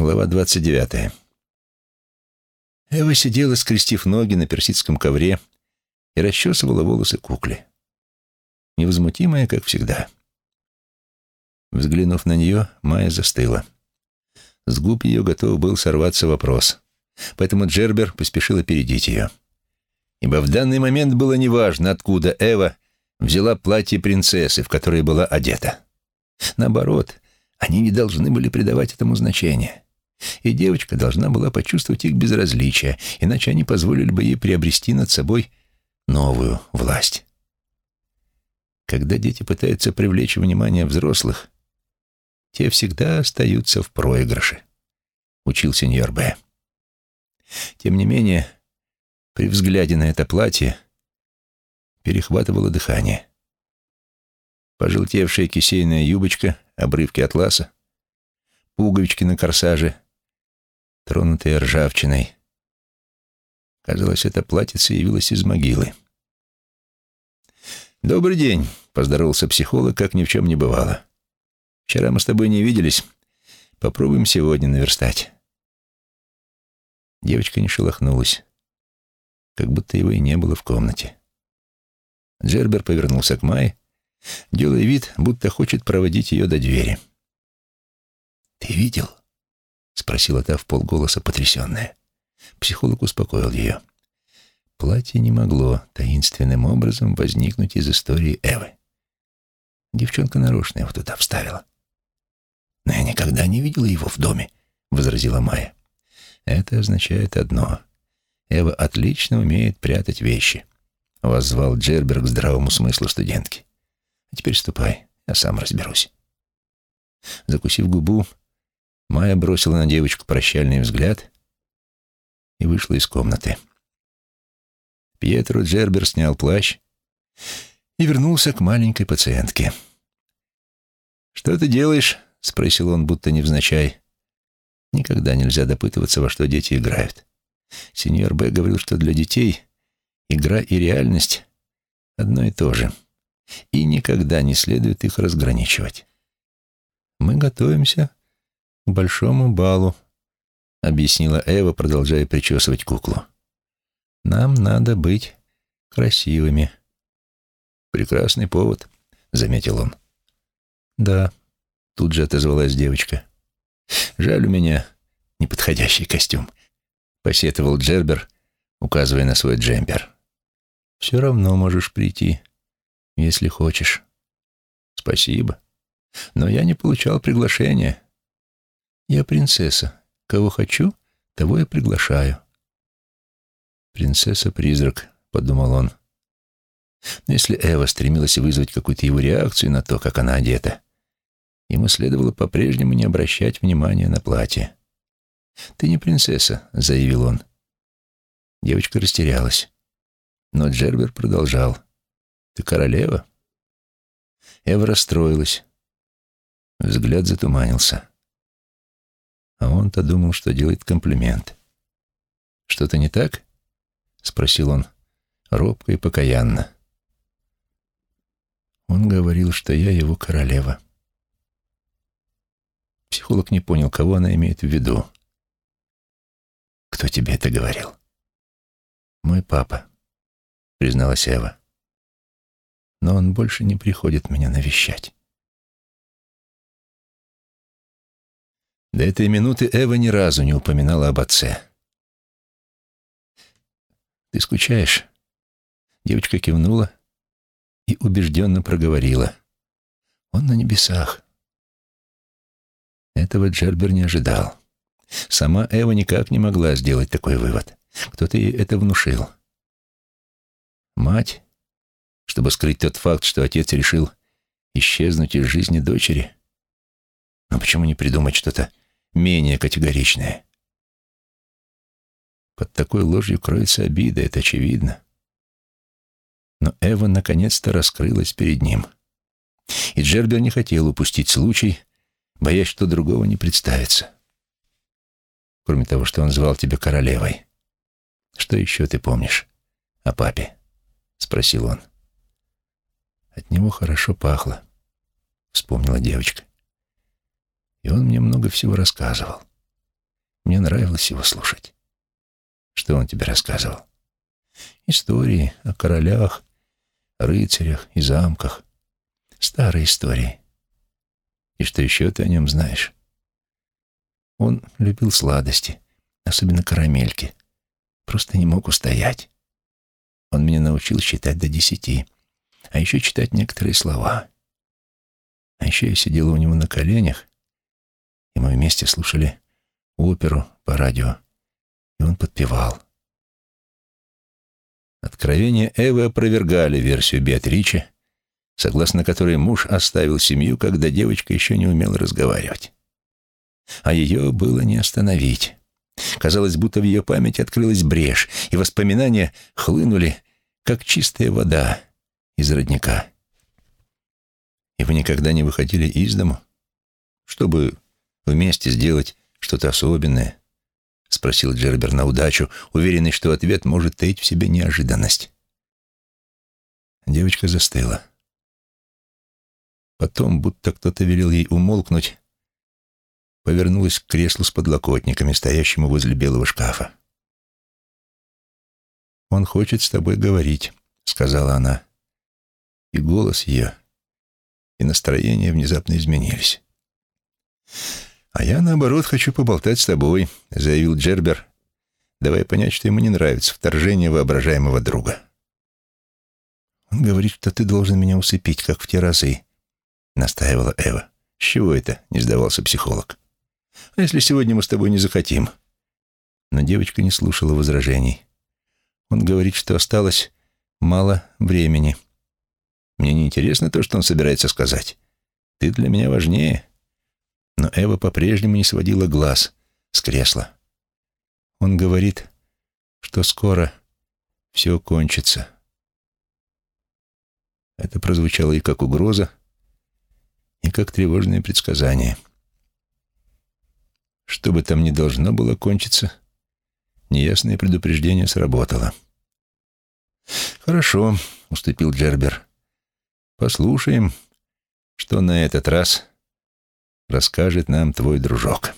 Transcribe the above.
Глава 29. Эва сидела, скрестив ноги на персидском ковре и расчесывала волосы кукле. Невозмутимая, как всегда. Взглянув на нее, Майя застыла. С губ ее готов был сорваться вопрос, поэтому Джербер поспешил опередить ее. Ибо в данный момент было неважно, откуда Эва взяла платье принцессы, в которое была одета. Наоборот, они не должны были придавать этому значения. И девочка должна была почувствовать их безразличие, иначе они позволили бы ей приобрести над собой новую власть. Когда дети пытаются привлечь внимание взрослых, те всегда остаются в проигрыше, учил сеньор Б. Тем не менее, при взгляде на это платье перехватывало дыхание. Пожелтевшая кисейная юбочка, обрывки атласа, пуговички на корсаже, тронутые ржавчиной. Казалось, это платьице явилось из могилы. «Добрый день», — поздоровался психолог, как ни в чем не бывало. «Вчера мы с тобой не виделись. Попробуем сегодня наверстать». Девочка не шелохнулась, как будто его и не было в комнате. Джербер повернулся к Майе, делая вид, будто хочет проводить ее до двери. «Ты видел?» — спросила та в полголоса потрясенная. Психолог успокоил ее. Платье не могло таинственным образом возникнуть из истории Эвы. Девчонка нарочно его туда вставила. «Но я никогда не видела его в доме», — возразила Майя. «Это означает одно. Эва отлично умеет прятать вещи», — воззвал Джерберг к здравому смыслу студентки. «А теперь ступай, я сам разберусь». Закусив губу, Майя бросила на девочку прощальный взгляд и вышла из комнаты. Пьетро Джербер снял плащ и вернулся к маленькой пациентке. «Что ты делаешь?» — спросил он, будто невзначай. Никогда нельзя допытываться, во что дети играют. Сеньор Б. говорил, что для детей игра и реальность одно и то же, и никогда не следует их разграничивать. Мы готовимся большому балу», — объяснила Эва, продолжая причесывать куклу. «Нам надо быть красивыми». «Прекрасный повод», — заметил он. «Да», — тут же отозвалась девочка. «Жаль у меня неподходящий костюм», — посетовал Джербер, указывая на свой джемпер. «Все равно можешь прийти, если хочешь». «Спасибо. Но я не получал приглашения». Я принцесса. Кого хочу, того я приглашаю. Принцесса-призрак, подумал он. Но если Эва стремилась вызвать какую-то его реакцию на то, как она одета, ему следовало по-прежнему не обращать внимания на платье. «Ты не принцесса», — заявил он. Девочка растерялась. Но Джербер продолжал. «Ты королева?» Эва расстроилась. Взгляд затуманился. А он-то думал, что делает комплимент. «Что-то не так?» — спросил он робко и покаянно. Он говорил, что я его королева. Психолог не понял, кого она имеет в виду. «Кто тебе это говорил?» «Мой папа», — призналась Эва. «Но он больше не приходит меня навещать». До этой минуты Эва ни разу не упоминала об отце. «Ты скучаешь?» Девочка кивнула и убежденно проговорила. «Он на небесах». Этого Джербер не ожидал. Сама Эва никак не могла сделать такой вывод. Кто-то ей это внушил. Мать, чтобы скрыть тот факт, что отец решил исчезнуть из жизни дочери. Но почему не придумать что-то менее категоричное. Под такой ложью кроется обида, это очевидно. Но Эва наконец-то раскрылась перед ним. И Джербер не хотел упустить случай, боясь, что другого не представится. Кроме того, что он звал тебя королевой. Что еще ты помнишь о папе? Спросил он. От него хорошо пахло, вспомнила девочка. И он мне много всего рассказывал. Мне нравилось его слушать. Что он тебе рассказывал? Истории о королях, рыцарях и замках. Старые истории. И что еще ты о нем знаешь? Он любил сладости, особенно карамельки. Просто не мог устоять. Он меня научил считать до десяти, а еще читать некоторые слова. А еще я сидела у него на коленях, мы вместе слушали оперу по радио, и он подпевал. Откровения Эвы опровергали версию Беатричи, согласно которой муж оставил семью, когда девочка еще не умела разговаривать. А ее было не остановить. Казалось, будто в ее памяти открылась брешь, и воспоминания хлынули, как чистая вода из родника. И вы никогда не выходили из дому, чтобы вместе сделать что-то особенное? Спросил Джербер на удачу, уверенный, что ответ может таить в себе неожиданность. Девочка застыла. Потом, будто кто-то велел ей умолкнуть, повернулась к креслу с подлокотниками, стоящему возле белого шкафа. «Он хочет с тобой говорить», — сказала она. И голос ее, и настроение внезапно изменились. «А я, наоборот, хочу поболтать с тобой», — заявил Джербер, давая понять, что ему не нравится вторжение воображаемого друга. «Он говорит, что ты должен меня усыпить, как в те разы», — настаивала Эва. «С чего это?» — не сдавался психолог. «А если сегодня мы с тобой не захотим?» Но девочка не слушала возражений. Он говорит, что осталось мало времени. Мне не интересно то, что он собирается сказать. Ты для меня важнее. Но Эва по-прежнему не сводила глаз с кресла. Он говорит, что скоро все кончится. Это прозвучало и как угроза, и как тревожное предсказание. Что бы там ни должно было кончиться, неясное предупреждение сработало. «Хорошо», — уступил Джербер. «Послушаем, что на этот раз расскажет нам твой дружок».